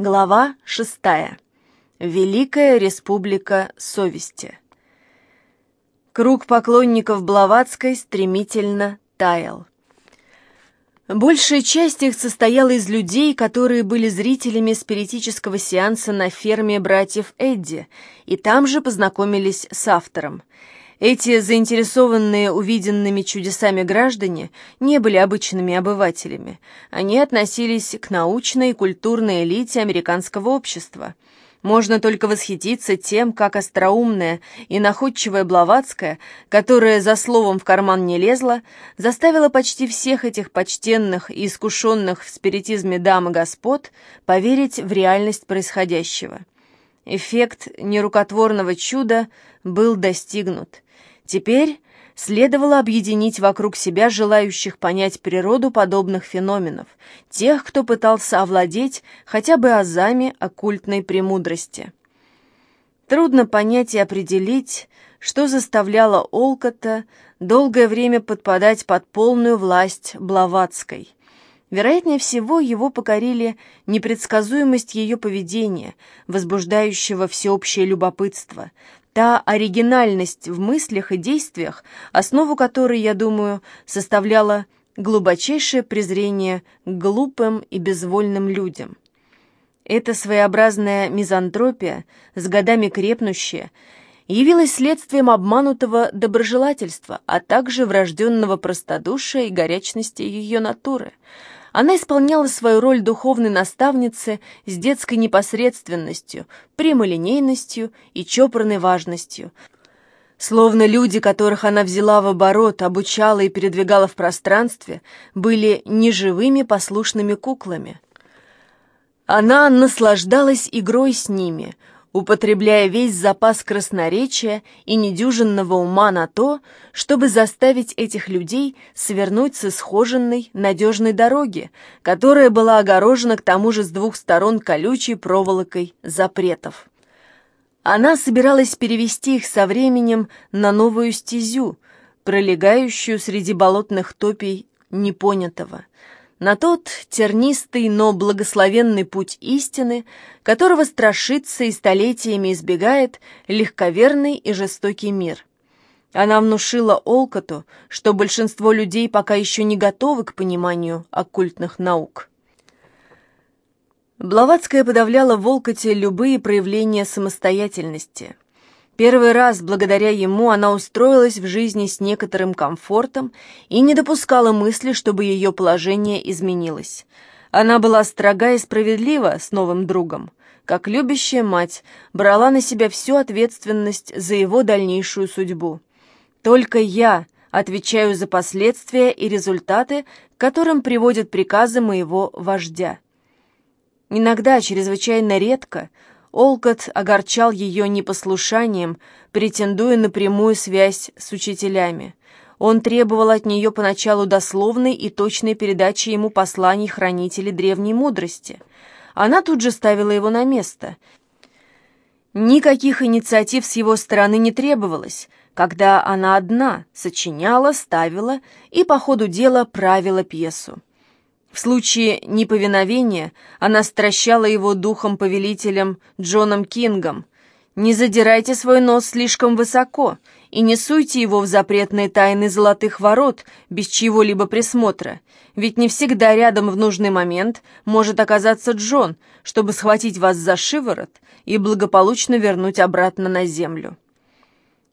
Глава шестая. Великая Республика Совести. Круг поклонников Блаватской стремительно таял. Большая часть их состояла из людей, которые были зрителями спиритического сеанса на ферме братьев Эдди, и там же познакомились с автором. Эти заинтересованные увиденными чудесами граждане не были обычными обывателями. Они относились к научной и культурной элите американского общества. Можно только восхититься тем, как остроумная и находчивая Блаватская, которая за словом в карман не лезла, заставила почти всех этих почтенных и искушенных в спиритизме дам и господ поверить в реальность происходящего. Эффект нерукотворного чуда был достигнут – Теперь следовало объединить вокруг себя желающих понять природу подобных феноменов, тех, кто пытался овладеть хотя бы азами оккультной премудрости. Трудно понять и определить, что заставляло Олкота долгое время подпадать под полную власть Блаватской. Вероятнее всего, его покорили непредсказуемость ее поведения, возбуждающего всеобщее любопытство, та оригинальность в мыслях и действиях, основу которой, я думаю, составляла глубочайшее презрение к глупым и безвольным людям. Эта своеобразная мизантропия, с годами крепнущая, явилась следствием обманутого доброжелательства, а также врожденного простодушия и горячности ее натуры – она исполняла свою роль духовной наставницы с детской непосредственностью, прямолинейностью и чопорной важностью. Словно люди, которых она взяла в оборот, обучала и передвигала в пространстве, были неживыми послушными куклами. Она наслаждалась игрой с ними – употребляя весь запас красноречия и недюжинного ума на то, чтобы заставить этих людей свернуть с исхоженной, надежной дороги, которая была огорожена к тому же с двух сторон колючей проволокой запретов. Она собиралась перевести их со временем на новую стезю, пролегающую среди болотных топий непонятого – на тот тернистый, но благословенный путь истины, которого страшится и столетиями избегает легковерный и жестокий мир. Она внушила Олкоту, что большинство людей пока еще не готовы к пониманию оккультных наук. Блаватская подавляла в Олкоте любые проявления самостоятельности – Первый раз благодаря ему она устроилась в жизни с некоторым комфортом и не допускала мысли, чтобы ее положение изменилось. Она была строга и справедлива с новым другом. Как любящая мать, брала на себя всю ответственность за его дальнейшую судьбу. Только я отвечаю за последствия и результаты, к которым приводят приказы моего вождя. Иногда, чрезвычайно редко, Олкот огорчал ее непослушанием, претендуя на прямую связь с учителями. Он требовал от нее поначалу дословной и точной передачи ему посланий хранителей древней мудрости. Она тут же ставила его на место. Никаких инициатив с его стороны не требовалось, когда она одна сочиняла, ставила и по ходу дела правила пьесу. В случае неповиновения она стращала его духом-повелителем Джоном Кингом. «Не задирайте свой нос слишком высоко и не суйте его в запретные тайны золотых ворот без чьего-либо присмотра, ведь не всегда рядом в нужный момент может оказаться Джон, чтобы схватить вас за шиворот и благополучно вернуть обратно на землю».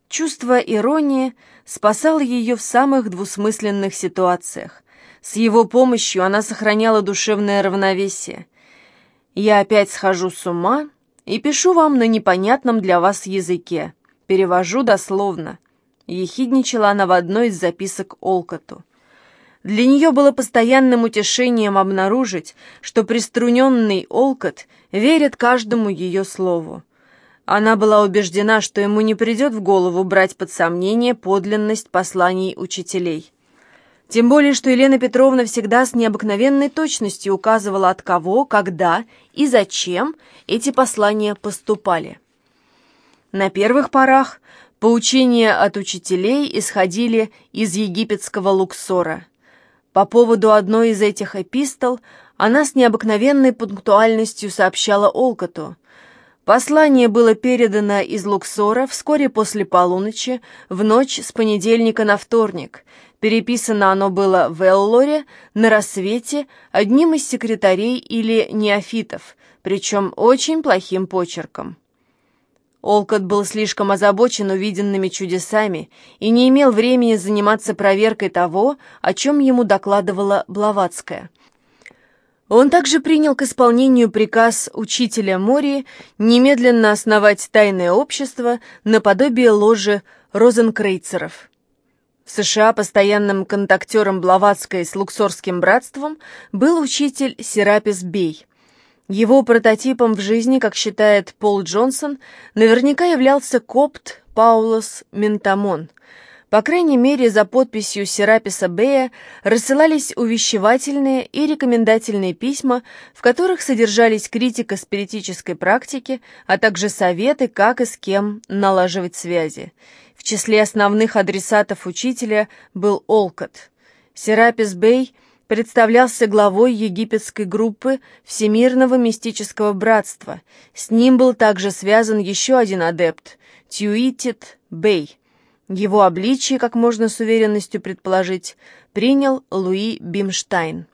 Чувство иронии спасало ее в самых двусмысленных ситуациях, с его помощью она сохраняла душевное равновесие. Я опять схожу с ума и пишу вам на непонятном для вас языке. Перевожу дословно. Ехидничала она в одной из записок Олкоту. Для нее было постоянным утешением обнаружить, что приструненный Олкот верит каждому ее слову. Она была убеждена, что ему не придет в голову брать под сомнение подлинность посланий учителей. Тем более, что Елена Петровна всегда с необыкновенной точностью указывала, от кого, когда и зачем эти послания поступали. На первых порах поучения от учителей исходили из египетского Луксора. По поводу одной из этих эпистол она с необыкновенной пунктуальностью сообщала Олкоту. Послание было передано из Луксора вскоре после полуночи, в ночь с понедельника на вторник. Переписано оно было в Эллоре на рассвете одним из секретарей или неофитов, причем очень плохим почерком. Олкот был слишком озабочен увиденными чудесами и не имел времени заниматься проверкой того, о чем ему докладывала Блаватская. Он также принял к исполнению приказ учителя Мори немедленно основать тайное общество наподобие ложи розенкрейцеров. В США постоянным контактером Блаватской с Луксорским братством был учитель Серапис Бей – его прототипом в жизни, как считает Пол Джонсон, наверняка являлся копт Паулос Ментамон. По крайней мере, за подписью Сераписа Бея рассылались увещевательные и рекомендательные письма, в которых содержались критика спиритической практики, а также советы, как и с кем налаживать связи. В числе основных адресатов учителя был Олкот. Серапис Бей – представлялся главой египетской группы Всемирного мистического братства. С ним был также связан еще один адепт – Тьюитит Бей. Его обличие, как можно с уверенностью предположить, принял Луи Бимштайн.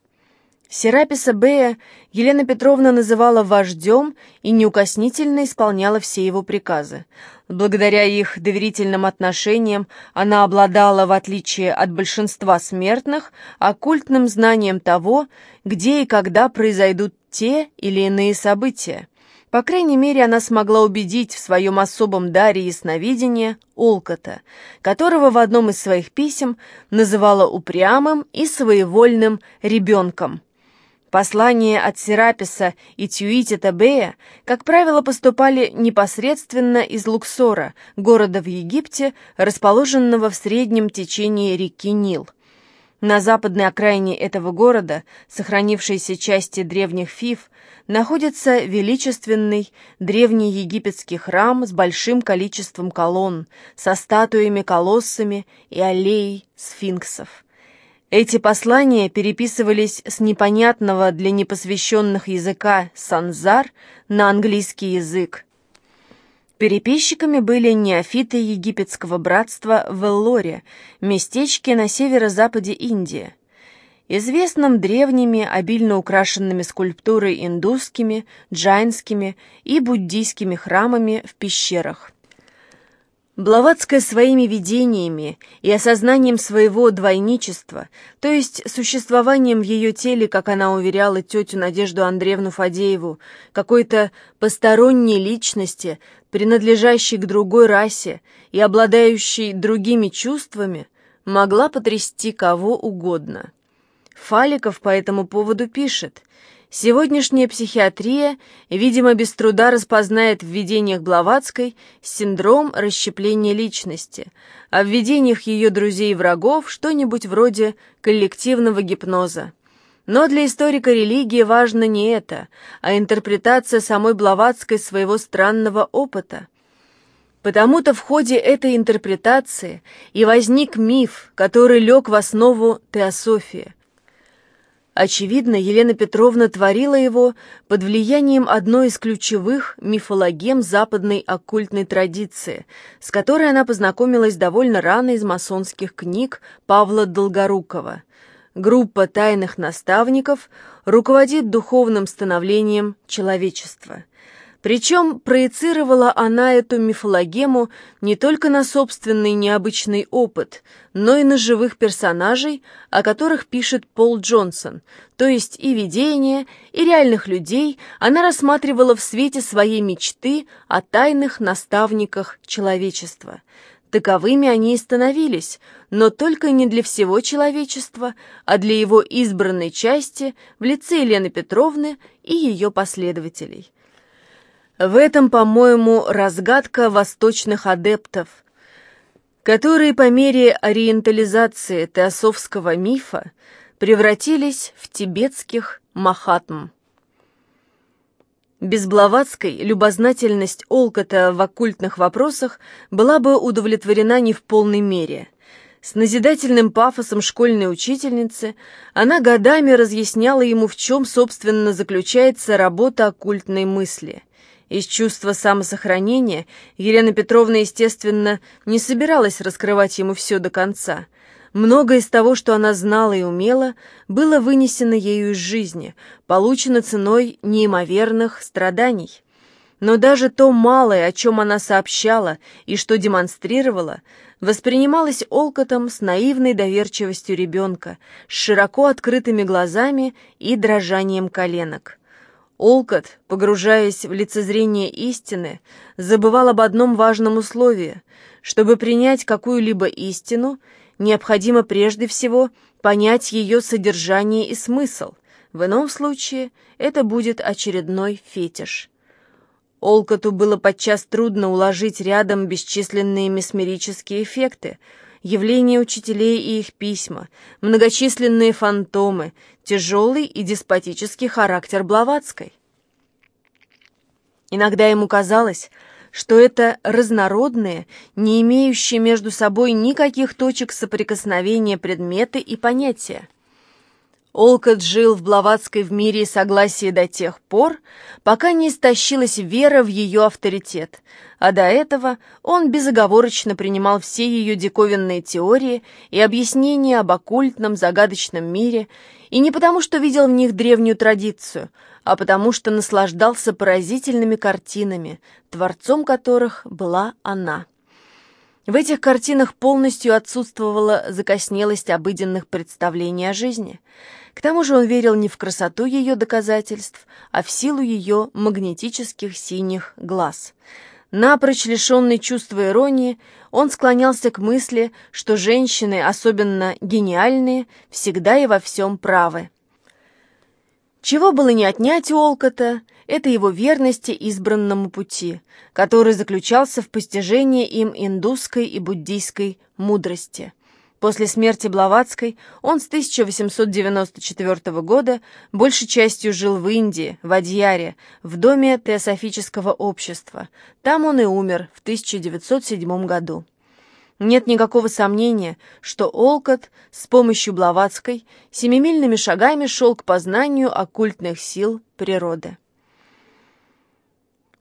Сераписа Бея Елена Петровна называла вождем и неукоснительно исполняла все его приказы. Благодаря их доверительным отношениям она обладала, в отличие от большинства смертных, оккультным знанием того, где и когда произойдут те или иные события. По крайней мере, она смогла убедить в своем особом даре ясновидения Олкота, которого в одном из своих писем называла упрямым и своевольным ребенком. Послания от Сераписа и Тюитита Бея, как правило, поступали непосредственно из Луксора, города в Египте, расположенного в среднем течении реки Нил. На западной окраине этого города, сохранившейся части древних Фив, находится величественный древний египетский храм с большим количеством колонн, со статуями-колоссами и аллеей сфинксов. Эти послания переписывались с непонятного для непосвященных языка санзар на английский язык. Переписчиками были неофиты египетского братства в Эллоре, местечке на северо-западе Индии. Известным древними, обильно украшенными скульптурой индусскими, джайнскими и буддийскими храмами в пещерах. Блаватская своими видениями и осознанием своего двойничества, то есть существованием в ее теле, как она уверяла тетю Надежду Андреевну Фадееву, какой-то посторонней личности, принадлежащей к другой расе и обладающей другими чувствами, могла потрясти кого угодно. Фаликов по этому поводу пишет – Сегодняшняя психиатрия, видимо, без труда распознает в видениях Блаватской синдром расщепления личности, а в видениях ее друзей и врагов что-нибудь вроде коллективного гипноза. Но для историка религии важно не это, а интерпретация самой Блаватской своего странного опыта. Потому-то в ходе этой интерпретации и возник миф, который лег в основу теософии – Очевидно, Елена Петровна творила его под влиянием одной из ключевых мифологем западной оккультной традиции, с которой она познакомилась довольно рано из масонских книг Павла Долгорукова. Группа тайных наставников руководит духовным становлением человечества. Причем проецировала она эту мифологему не только на собственный необычный опыт, но и на живых персонажей, о которых пишет Пол Джонсон, то есть и видения, и реальных людей она рассматривала в свете своей мечты о тайных наставниках человечества. Таковыми они и становились, но только не для всего человечества, а для его избранной части в лице Елены Петровны и ее последователей. В этом, по-моему, разгадка восточных адептов, которые по мере ориентализации теософского мифа превратились в тибетских махатм. Без Блаватской любознательность Олкота в оккультных вопросах была бы удовлетворена не в полной мере. С назидательным пафосом школьной учительницы она годами разъясняла ему, в чем, собственно, заключается работа оккультной мысли. Из чувства самосохранения Елена Петровна, естественно, не собиралась раскрывать ему все до конца. Многое из того, что она знала и умела, было вынесено ею из жизни, получено ценой неимоверных страданий. Но даже то малое, о чем она сообщала и что демонстрировала, воспринималось Олкотом с наивной доверчивостью ребенка, с широко открытыми глазами и дрожанием коленок. Олкот, погружаясь в лицезрение истины, забывал об одном важном условии. Чтобы принять какую-либо истину, необходимо прежде всего понять ее содержание и смысл. В ином случае это будет очередной фетиш. Олкоту было подчас трудно уложить рядом бесчисленные месмерические эффекты, явления учителей и их письма, многочисленные фантомы, тяжелый и деспотический характер Блаватской. Иногда ему казалось, что это разнородные, не имеющие между собой никаких точек соприкосновения предметы и понятия. Олкот жил в Блаватской в мире и согласии до тех пор, пока не истощилась вера в ее авторитет, а до этого он безоговорочно принимал все ее диковинные теории и объяснения об оккультном загадочном мире, и не потому, что видел в них древнюю традицию, а потому, что наслаждался поразительными картинами, творцом которых была она. В этих картинах полностью отсутствовала закоснелость обыденных представлений о жизни. К тому же он верил не в красоту ее доказательств, а в силу ее магнетических синих глаз. Напрочь лишенный чувства иронии, он склонялся к мысли, что женщины, особенно гениальные, всегда и во всем правы. Чего было не отнять у Олкота, это его верности избранному пути, который заключался в постижении им индусской и буддийской мудрости. После смерти Блаватской он с 1894 года большей частью жил в Индии, в Адьяре, в доме Теософического общества. Там он и умер в 1907 году. Нет никакого сомнения, что Олкот с помощью Блаватской семимильными шагами шел к познанию оккультных сил природы.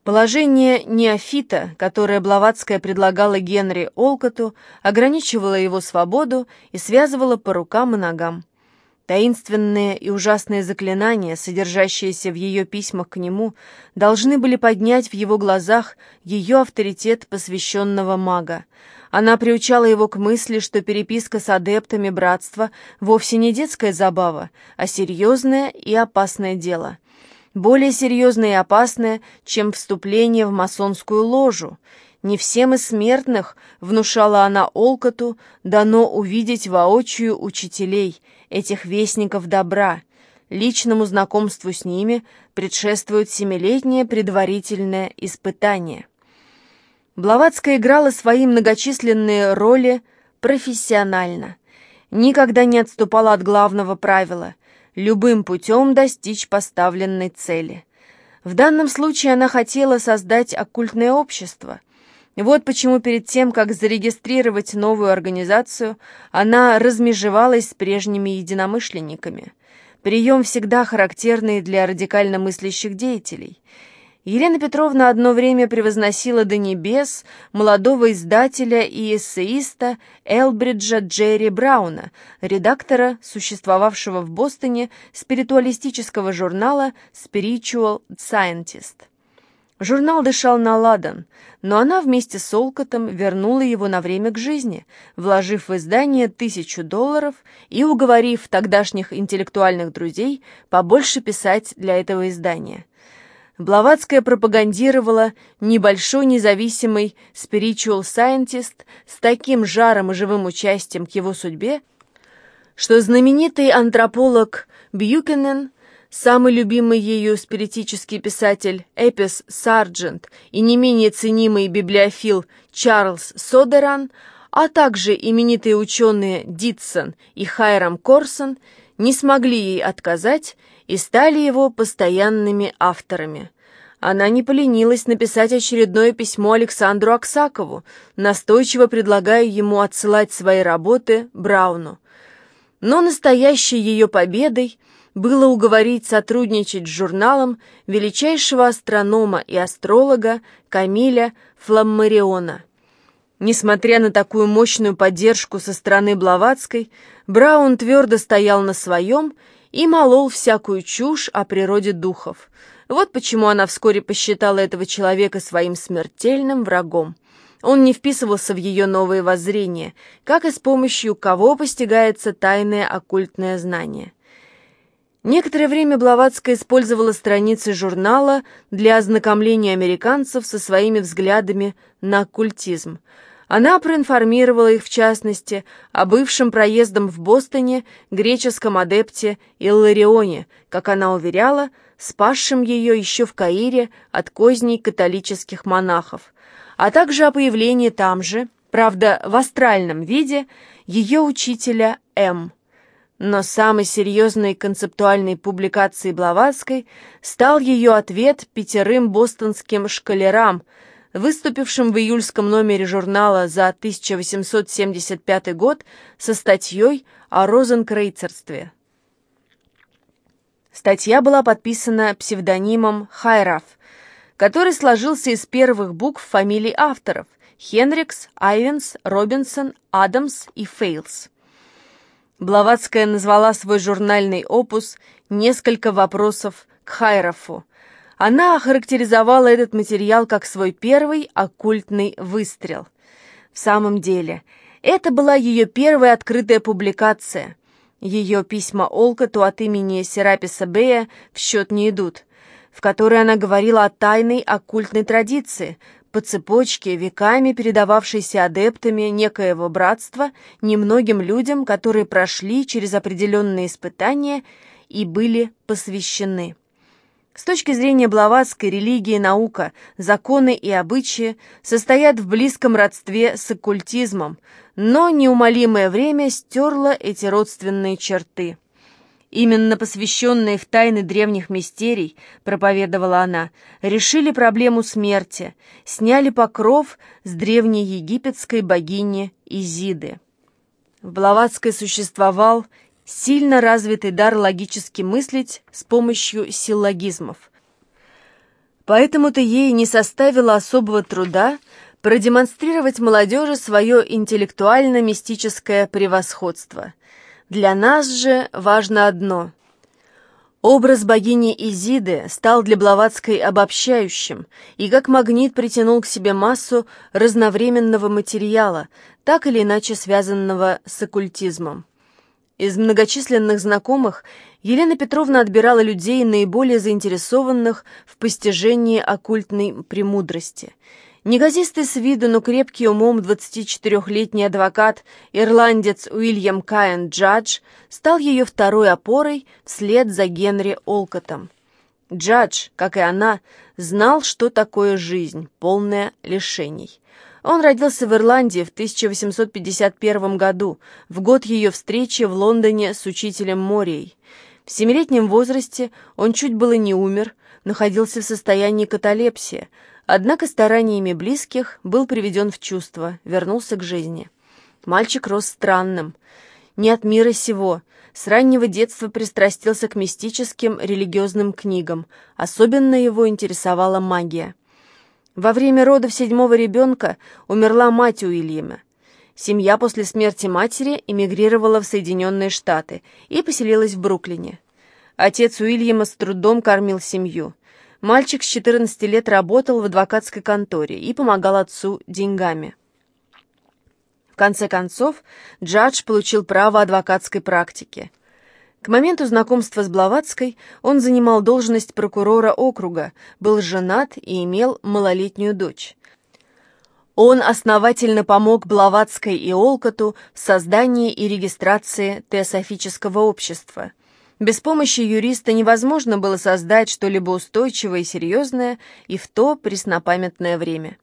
Положение неофита, которое Блаватская предлагала Генри Олкоту, ограничивало его свободу и связывало по рукам и ногам. Таинственные и ужасные заклинания, содержащиеся в ее письмах к нему, должны были поднять в его глазах ее авторитет посвященного мага. Она приучала его к мысли, что переписка с адептами братства вовсе не детская забава, а серьезное и опасное дело. Более серьезное и опасное, чем вступление в масонскую ложу. Не всем из смертных, внушала она Олкоту, дано увидеть воочию учителей, этих вестников добра. Личному знакомству с ними предшествует семилетнее предварительное испытание. Блаватская играла свои многочисленные роли профессионально. Никогда не отступала от главного правила – любым путем достичь поставленной цели. В данном случае она хотела создать оккультное общество. Вот почему перед тем, как зарегистрировать новую организацию, она размежевалась с прежними единомышленниками. Прием всегда характерный для радикально мыслящих деятелей – Елена Петровна одно время превозносила до небес молодого издателя и эссеиста Элбриджа Джерри Брауна, редактора, существовавшего в Бостоне, спиритуалистического журнала Spiritual Scientist. Журнал дышал на ладан, но она вместе с Олкотом вернула его на время к жизни, вложив в издание тысячу долларов и уговорив тогдашних интеллектуальных друзей побольше писать для этого издания – Блаватская пропагандировала небольшой независимый spiritual scientist с таким жаром и живым участием к его судьбе, что знаменитый антрополог Бьюкенен, самый любимый ею спиритический писатель Эпис Сарджент и не менее ценимый библиофил Чарльз Содеран, а также именитые ученые Дитсон и Хайрам Корсон не смогли ей отказать и стали его постоянными авторами. она не поленилась написать очередное письмо Александру Аксакову, настойчиво предлагая ему отсылать свои работы Брауну. Но настоящей ее победой было уговорить сотрудничать с журналом величайшего астронома и астролога Камиля Фламмариона. Несмотря на такую мощную поддержку со стороны Блаватской, Браун твердо стоял на своем и молол всякую чушь о природе духов – вот почему она вскоре посчитала этого человека своим смертельным врагом. Он не вписывался в ее новые воззрения, как и с помощью кого постигается тайное оккультное знание. Некоторое время Блаватская использовала страницы журнала для ознакомления американцев со своими взглядами на оккультизм. Она проинформировала их, в частности, о бывшем проездом в Бостоне греческом адепте Илларионе, как она уверяла, спасшим ее еще в Каире от козней католических монахов, а также о появлении там же, правда, в астральном виде, ее учителя М. Но самой серьезной концептуальной публикацией Блаватской стал ее ответ пятерым бостонским шкалерам, выступившим в июльском номере журнала за 1875 год со статьей о розенкрейцерстве. Статья была подписана псевдонимом Хайраф, который сложился из первых букв фамилий авторов Хенрикс, Айвенс, Робинсон, Адамс и Фейлс. Блаватская назвала свой журнальный опус «Несколько вопросов к Хайрафу». Она охарактеризовала этот материал как свой первый оккультный выстрел. В самом деле, это была ее первая открытая публикация – ее письма Олкоту от имени Сераписа Бея в счет не идут, в которой она говорила о тайной оккультной традиции, по цепочке, веками передававшейся адептами некоего братства немногим людям, которые прошли через определенные испытания и были посвящены. С точки зрения Блаватской, религия и наука, законы и обычаи состоят в близком родстве с оккультизмом, но неумолимое время стерло эти родственные черты. Именно посвященные в тайны древних мистерий, проповедовала она, решили проблему смерти, сняли покров с древней египетской богини Изиды. В Блаватской существовал сильно развитый дар логически мыслить с помощью силлогизмов. Поэтому-то ей не составило особого труда продемонстрировать молодежи свое интеллектуально-мистическое превосходство. Для нас же важно одно – Образ богини Изиды стал для Блаватской обобщающим и как магнит притянул к себе массу разновременного материала, так или иначе связанного с оккультизмом. Из многочисленных знакомых Елена Петровна отбирала людей, наиболее заинтересованных в постижении оккультной премудрости. Неказистый с виду, но крепкий умом 24-летний адвокат, ирландец Уильям Каин Джадж, стал ее второй опорой вслед за Генри Олкотом. Джадж, как и она, знал, что такое жизнь, полная лишений. Он родился в Ирландии в 1851 году, в год ее встречи в Лондоне с учителем Морией. В семилетнем возрасте он чуть было не умер, находился в состоянии каталепсии, однако стараниями близких был приведен в чувство, вернулся к жизни. Мальчик рос странным, не от мира сего, с раннего детства пристрастился к мистическим религиозным книгам, особенно его интересовала магия. Во время родов седьмого ребенка умерла мать Уильяма. Семья после смерти матери эмигрировала в Соединенные Штаты и поселилась в Бруклине. Отец Уильяма с трудом кормил семью. Мальчик с 14 лет работал в адвокатской конторе и помогал отцу деньгами. В конце концов, Джадж получил право адвокатской практики – к моменту знакомства с Блаватской он занимал должность прокурора округа, был женат и имел малолетнюю дочь. Он основательно помог Блаватской и Олкоту в создании и регистрации теософического общества. Без помощи юриста невозможно было создать что-либо устойчивое и серьезное и в то преснопамятное время.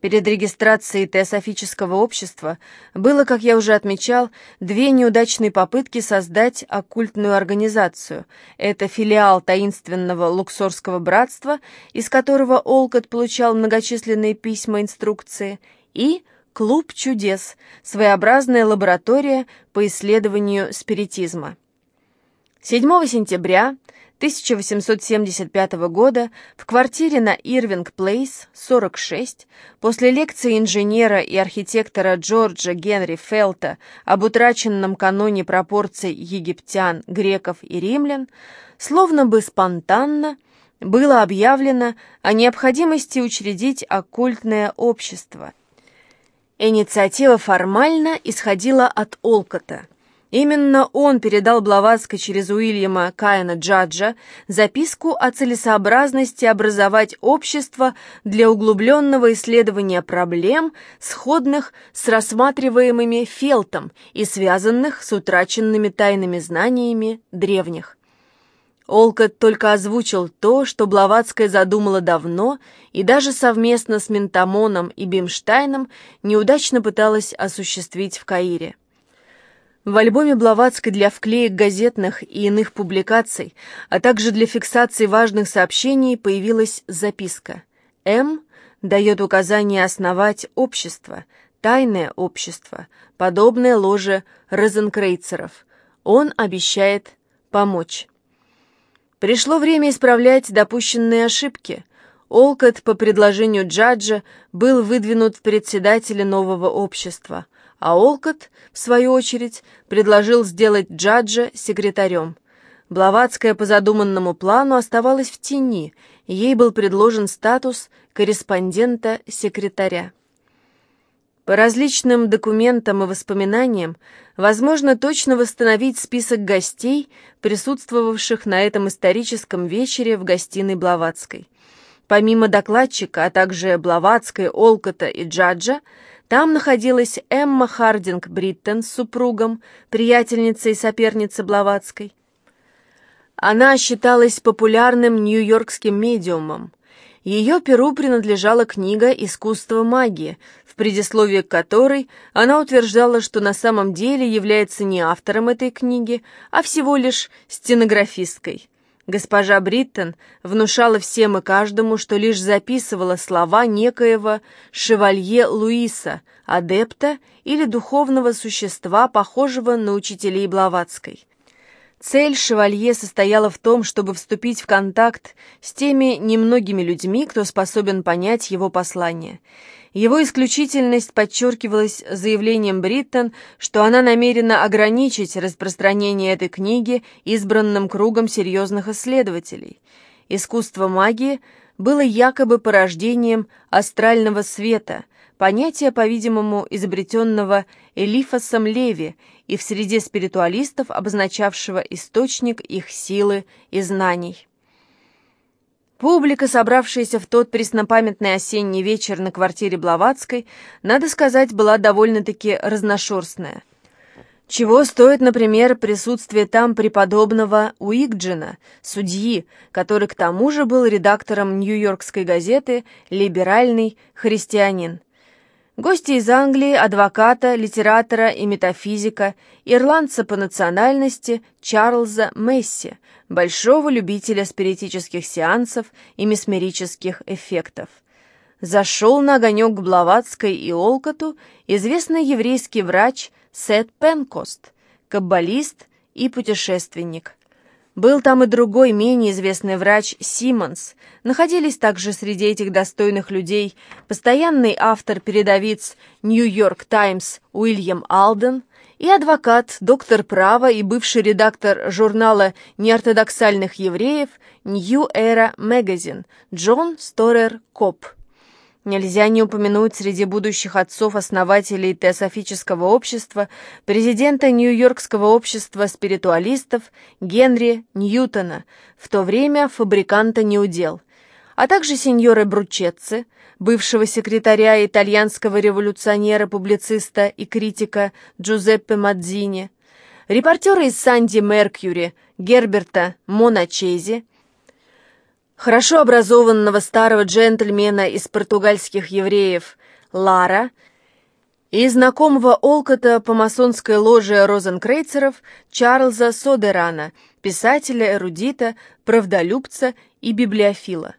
Перед регистрацией теософического общества было, как я уже отмечал, две неудачные попытки создать оккультную организацию. Это филиал таинственного Луксорского братства, из которого Олкот получал многочисленные письма инструкции, и Клуб чудес, своеобразная лаборатория по исследованию спиритизма. 7 сентября 1875 года в квартире на Ирвинг Плейс, 46, после лекции инженера и архитектора Джорджа Генри Фелта об утраченном каноне пропорций египтян, греков и римлян, словно бы спонтанно было объявлено о необходимости учредить оккультное общество. Инициатива формально исходила от Олкота – Именно он передал Блаватской через Уильяма Каина Джаджа записку о целесообразности образовать общество для углубленного исследования проблем, сходных с рассматриваемыми Фелтом и связанных с утраченными тайными знаниями древних. Олкот только озвучил то, что Блаватская задумала давно и даже совместно с Ментамоном и Бимштайном неудачно пыталась осуществить в Каире. В альбоме Блаватской для вклеек газетных и иных публикаций, а также для фиксации важных сообщений появилась записка. М дает указание основать общество, тайное общество, подобное ложе розенкрейцеров. Он обещает помочь. Пришло время исправлять допущенные ошибки. Олкот по предложению Джаджа был выдвинут в председателя нового общества – а Олкот, в свою очередь, предложил сделать Джаджа секретарем. Блаватская по задуманному плану оставалась в тени, ей был предложен статус корреспондента-секретаря. По различным документам и воспоминаниям возможно точно восстановить список гостей, присутствовавших на этом историческом вечере в гостиной Блаватской. Помимо докладчика, а также Блаватской, Олкота и Джаджа, там находилась Эмма Хардинг Бриттон с супругом, приятельницей и соперницей Блаватской. Она считалась популярным нью-йоркским медиумом. Ее перу принадлежала книга «Искусство магии», в предисловии к которой она утверждала, что на самом деле является не автором этой книги, а всего лишь стенографисткой. Госпожа Бриттон внушала всем и каждому, что лишь записывала слова некоего шевалье Луиса, адепта или духовного существа, похожего на учителей Блаватской. Цель шевалье состояла в том, чтобы вступить в контакт с теми немногими людьми, кто способен понять его послание – его исключительность подчеркивалась заявлением Бриттон, что она намерена ограничить распространение этой книги избранным кругом серьезных исследователей. Искусство магии было якобы порождением астрального света, понятия, по-видимому, изобретенного Элифасом Леви и в среде спиритуалистов обозначавшего источник их силы и знаний. Публика, собравшаяся в тот преснопамятный осенний вечер на квартире Блаватской, надо сказать, была довольно-таки разношерстная. Чего стоит, например, присутствие там преподобного Уигджина, судьи, который к тому же был редактором нью-йоркской газеты «Либеральный христианин». Гости из Англии, адвоката, литератора и метафизика, ирландца по национальности Чарльза Месси, большого любителя спиритических сеансов и месмерических эффектов. Зашел на огонек к Блаватской и Олкоту известный еврейский врач Сет Пенкост, каббалист и путешественник. Был там и другой, менее известный врач Симмонс. Находились также среди этих достойных людей постоянный автор-передовиц «Нью-Йорк Таймс» Уильям Алден и адвокат, доктор права и бывший редактор журнала неортодоксальных евреев «Нью Эра Magazine Джон Сторер Коп. Нельзя не упомянуть среди будущих отцов-основателей теософического общества президента Нью-Йоркского общества спиритуалистов Генри Ньютона, в то время фабриканта неудел, а также сеньора Бручетци, бывшего секретаря итальянского революционера-публициста и критика Джузеппе Мадзини, репортера из Санди Меркьюри Герберта Моначези, хорошо образованного старого джентльмена из португальских евреев Лара и знакомого Олкота по масонской ложе розенкрейцеров Чарльза Содерана, писателя, эрудита, правдолюбца и библиофила.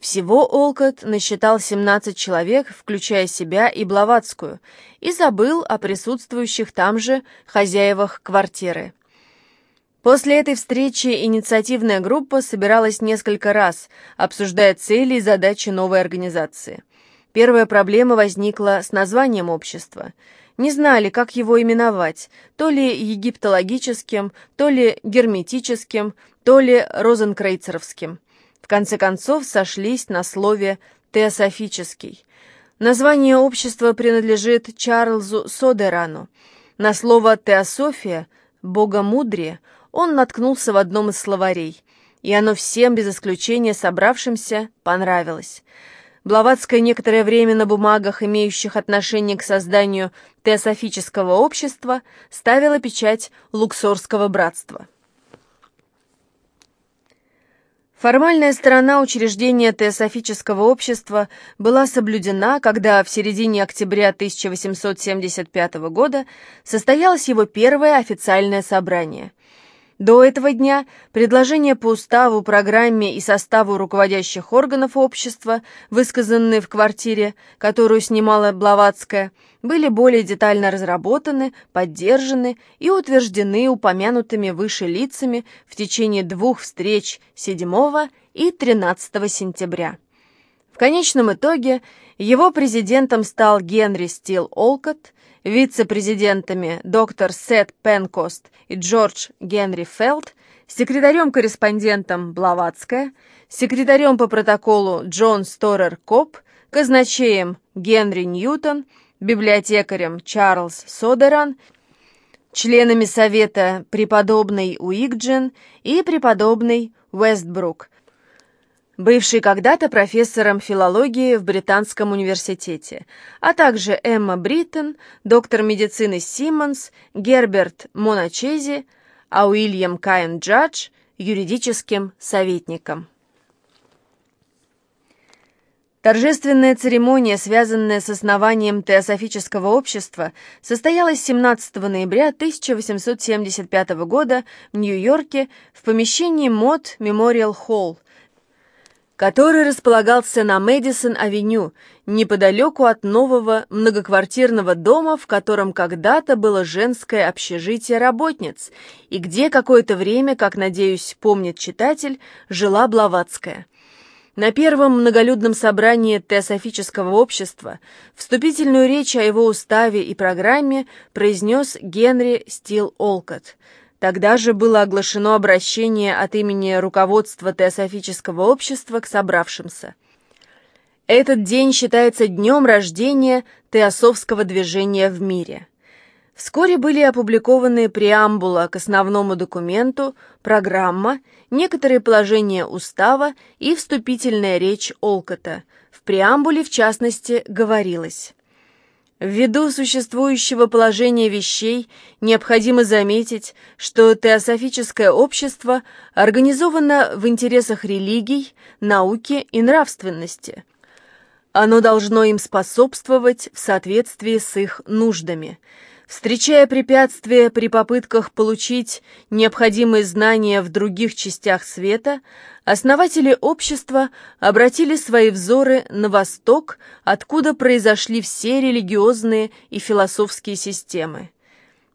Всего Олкот насчитал 17 человек, включая себя и Блаватскую, и забыл о присутствующих там же хозяевах квартиры. После этой встречи инициативная группа собиралась несколько раз, обсуждая цели и задачи новой организации. Первая проблема возникла с названием общества. Не знали, как его именовать, то ли египтологическим, то ли герметическим, то ли розенкрейцеровским. В конце концов сошлись на слове «теософический». Название общества принадлежит Чарльзу Содерану. На слово «теософия» — «богомудрие» он наткнулся в одном из словарей, и оно всем, без исключения собравшимся, понравилось. Блаватская некоторое время на бумагах, имеющих отношение к созданию теософического общества, ставила печать Луксорского братства. Формальная сторона учреждения теософического общества была соблюдена, когда в середине октября 1875 года состоялось его первое официальное собрание – до этого дня предложения по уставу, программе и составу руководящих органов общества, высказанные в квартире, которую снимала Блаватская, были более детально разработаны, поддержаны и утверждены упомянутыми выше лицами в течение двух встреч 7 и 13 сентября. В конечном итоге его президентом стал Генри Стил Олкотт, вице-президентами доктор Сет Пенкост и Джордж Генри Фелд, секретарем-корреспондентом Блаватская, секретарем по протоколу Джон Сторер Коп, казначеем Генри Ньютон, библиотекарем Чарльз Содеран, членами совета преподобный Уигджин и преподобный Уэстбрук, бывший когда-то профессором филологии в Британском университете, а также Эмма Бриттон, доктор медицины Симмонс, Герберт Моначези, а Уильям Каин Джадж – юридическим советником. Торжественная церемония, связанная с основанием Теософического общества, состоялась 17 ноября 1875 года в Нью-Йорке в помещении Мод Мемориал Холл, который располагался на Мэдисон-авеню, неподалеку от нового многоквартирного дома, в котором когда-то было женское общежитие работниц, и где какое-то время, как, надеюсь, помнит читатель, жила Блаватская. На первом многолюдном собрании Теософического общества вступительную речь о его уставе и программе произнес Генри Стил Олкотт, Тогда же было оглашено обращение от имени руководства Теософического общества к собравшимся. Этот день считается днем рождения теософского движения в мире. Вскоре были опубликованы преамбула к основному документу, программа, некоторые положения устава и вступительная речь Олкота. В преамбуле, в частности, говорилось Ввиду существующего положения вещей необходимо заметить, что теософическое общество организовано в интересах религий, науки и нравственности. Оно должно им способствовать в соответствии с их нуждами – Встречая препятствия при попытках получить необходимые знания в других частях света, основатели общества обратили свои взоры на Восток, откуда произошли все религиозные и философские системы.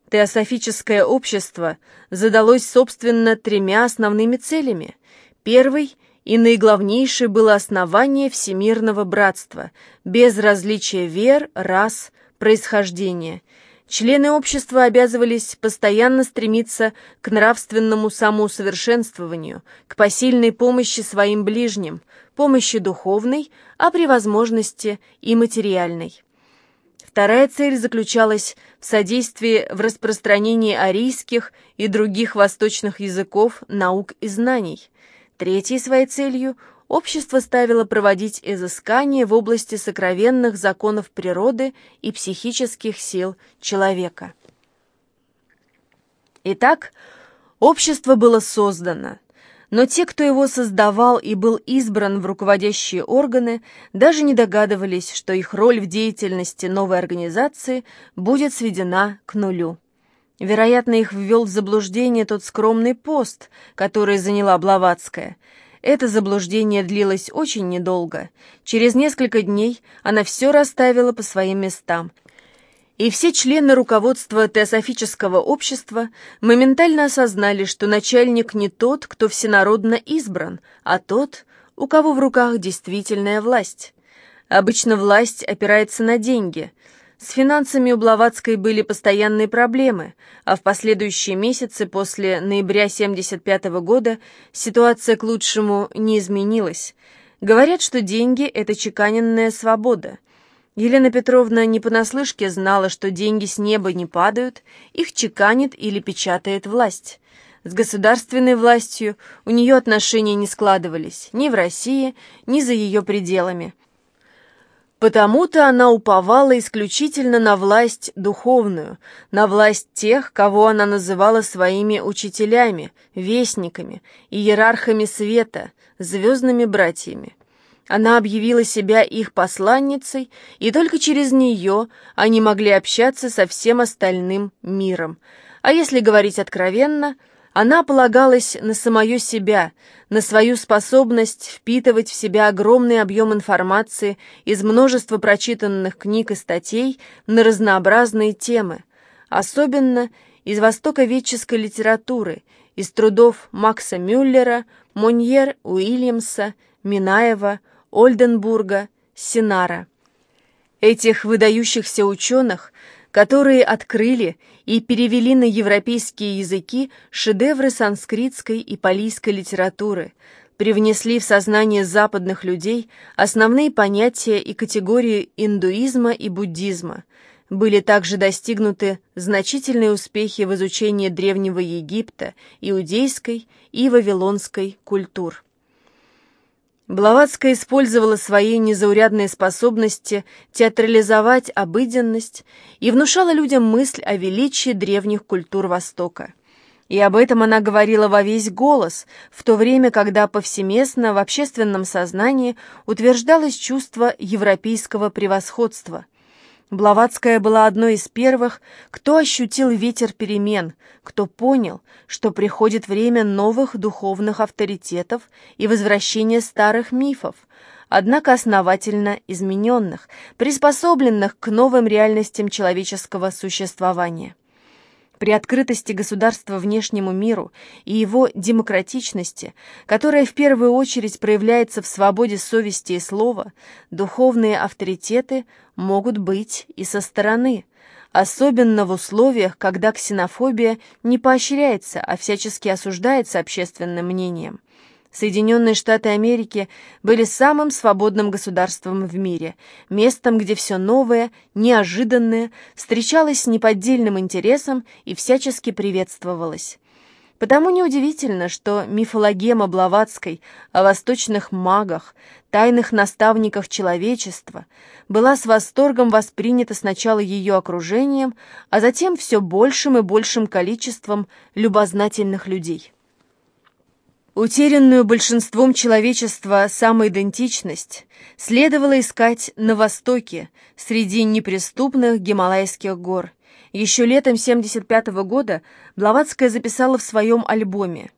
Теософическое общество задалось, собственно, тремя основными целями. Первый и наиглавнейший было основание всемирного братства, без различия вер, рас, происхождения – Члены общества обязывались постоянно стремиться к нравственному самоусовершенствованию, к посильной помощи своим ближним, помощи духовной, а при возможности и материальной. Вторая цель заключалась в содействии в распространении арийских и других восточных языков, наук и знаний. Третьей своей целью общество ставило проводить изыскания в области сокровенных законов природы и психических сил человека. Итак, общество было создано. но те, кто его создавал и был избран в руководящие органы, даже не догадывались, что их роль в деятельности новой организации будет сведена к нулю. Вероятно, их ввел в заблуждение тот скромный пост, который заняла Блаватская. Это заблуждение длилось очень недолго. Через несколько дней она все расставила по своим местам – и все члены руководства теософического общества моментально осознали, что начальник не тот, кто всенародно избран, а тот, у кого в руках действительная власть. Обычно власть опирается на деньги. С финансами у Блаватской были постоянные проблемы, а в последующие месяцы после ноября 1975 года ситуация к лучшему не изменилась. Говорят, что деньги – это чеканенная свобода – Елена Петровна не понаслышке знала, что деньги с неба не падают, их чеканит или печатает власть. С государственной властью у нее отношения не складывались ни в России, ни за ее пределами. Потому-то она уповала исключительно на власть духовную, на власть тех, кого она называла своими учителями, вестниками, иерархами света, звездными братьями. Она объявила себя их посланницей, и только через нее они могли общаться со всем остальным миром. А если говорить откровенно, она полагалась на самое себя, на свою способность впитывать в себя огромный объем информации из множества прочитанных книг и статей на разнообразные темы, особенно из востоковедческой литературы, из трудов Макса Мюллера, Моньер Уильямса, Минаева, Ольденбурга, Синара. Этих выдающихся ученых, которые открыли и перевели на европейские языки шедевры санскритской и палийской литературы, привнесли в сознание западных людей основные понятия и категории индуизма и буддизма, были также достигнуты значительные успехи в изучении Древнего Египта, иудейской и вавилонской культур. Блаватская использовала свои незаурядные способности театрализовать обыденность и внушала людям мысль о величии древних культур Востока. И об этом она говорила во весь голос, в то время, когда повсеместно в общественном сознании утверждалось чувство европейского превосходства – Блаватская была одной из первых, кто ощутил ветер перемен, кто понял, что приходит время новых духовных авторитетов и возвращения старых мифов, однако основательно измененных, приспособленных к новым реальностям человеческого существования. При открытости государства внешнему миру и его демократичности, которая в первую очередь проявляется в свободе совести и слова, духовные авторитеты могут быть и со стороны, особенно в условиях, когда ксенофобия не поощряется, а всячески осуждается общественным мнением. Соединенные Штаты Америки были самым свободным государством в мире, местом, где все новое, неожиданное, встречалось с неподдельным интересом и всячески приветствовалось. Потому неудивительно, что мифологема Блаватской о восточных магах, тайных наставниках человечества была с восторгом воспринята сначала ее окружением, а затем все большим и большим количеством любознательных людей. Утерянную большинством человечества самоидентичность следовало искать на Востоке, среди неприступных Гималайских гор. Еще летом 75 -го года Блаватская записала в своем альбоме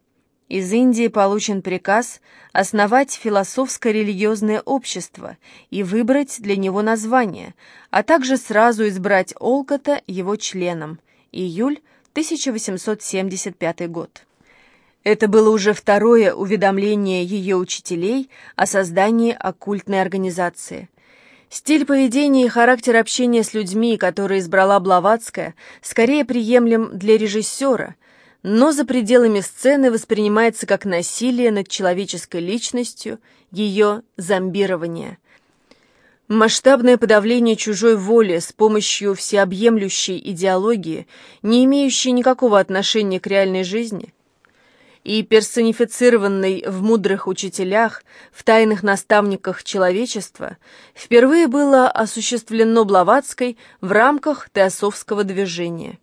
«Из Индии получен приказ основать философско-религиозное общество и выбрать для него название, а также сразу избрать Олкота его членом. Июль 1875 год». Это было уже второе уведомление ее учителей о создании оккультной организации. Стиль поведения и характер общения с людьми, которые избрала Блаватская, скорее приемлем для режиссера, но за пределами сцены воспринимается как насилие над человеческой личностью, ее зомбирование. Масштабное подавление чужой воли с помощью всеобъемлющей идеологии, не имеющей никакого отношения к реальной жизни – и персонифицированный в мудрых учителях, в тайных наставниках человечества, впервые было осуществлено Блаватской в рамках теософского движения.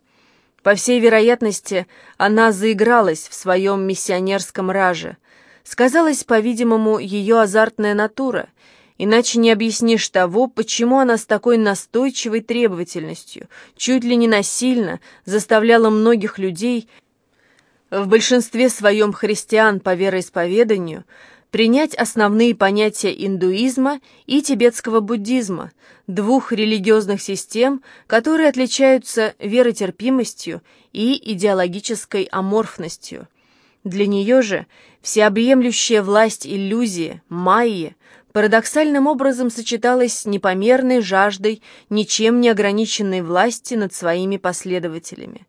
По всей вероятности, она заигралась в своем миссионерском раже. Сказалась, по-видимому, ее азартная натура, иначе не объяснишь того, почему она с такой настойчивой требовательностью, чуть ли не насильно, заставляла многих людей, в большинстве своем христиан по вероисповеданию, принять основные понятия индуизма и тибетского буддизма, двух религиозных систем, которые отличаются веротерпимостью и идеологической аморфностью. Для нее же всеобъемлющая власть иллюзии, майи, парадоксальным образом сочеталась с непомерной жаждой ничем не ограниченной власти над своими последователями.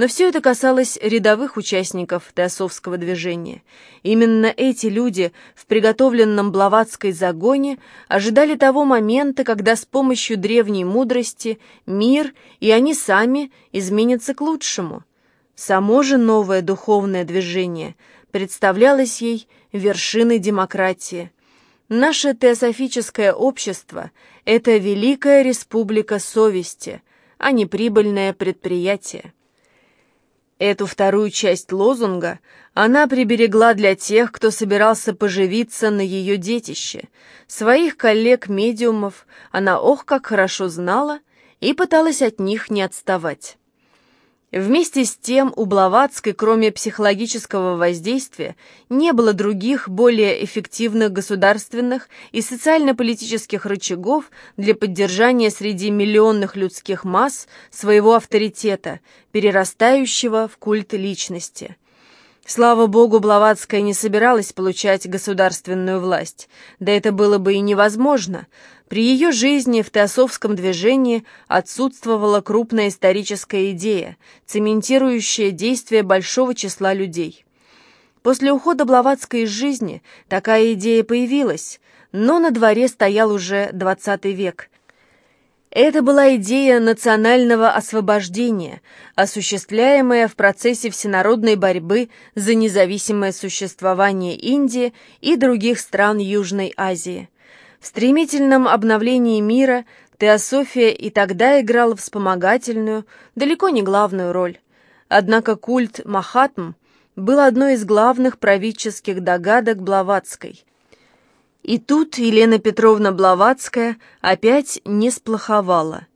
Но все это касалось рядовых участников теософского движения. Именно эти люди в приготовленном Блаватской загоне ожидали того момента, когда с помощью древней мудрости мир и они сами изменятся к лучшему. Само же новое духовное движение представлялось ей вершиной демократии. Наше теософическое общество — это великая республика совести, а не прибыльное предприятие. Эту вторую часть лозунга она приберегла для тех, кто собирался поживиться на ее детище. Своих коллег-медиумов она ох как хорошо знала и пыталась от них не отставать. Вместе с тем у Блаватской, кроме психологического воздействия, не было других, более эффективных государственных и социально-политических рычагов для поддержания среди миллионных людских масс своего авторитета, перерастающего в культ личности. Слава богу, Блаватская не собиралась получать государственную власть, да это было бы и невозможно – при ее жизни в теософском движении отсутствовала крупная историческая идея, цементирующая действия большого числа людей. После ухода Блаватской из жизни такая идея появилась, но на дворе стоял уже XX век. Это была идея национального освобождения, осуществляемая в процессе всенародной борьбы за независимое существование Индии и других стран Южной Азии – в стремительном обновлении мира теософия и тогда играла вспомогательную, далеко не главную роль. Однако культ Махатм был одной из главных правительских догадок Блаватской. И тут Елена Петровна Блаватская опять не сплоховала.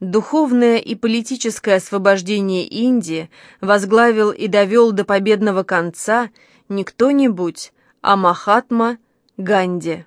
Духовное и политическое освобождение Индии возглавил и довел до победного конца не кто-нибудь, а Махатма Ганди.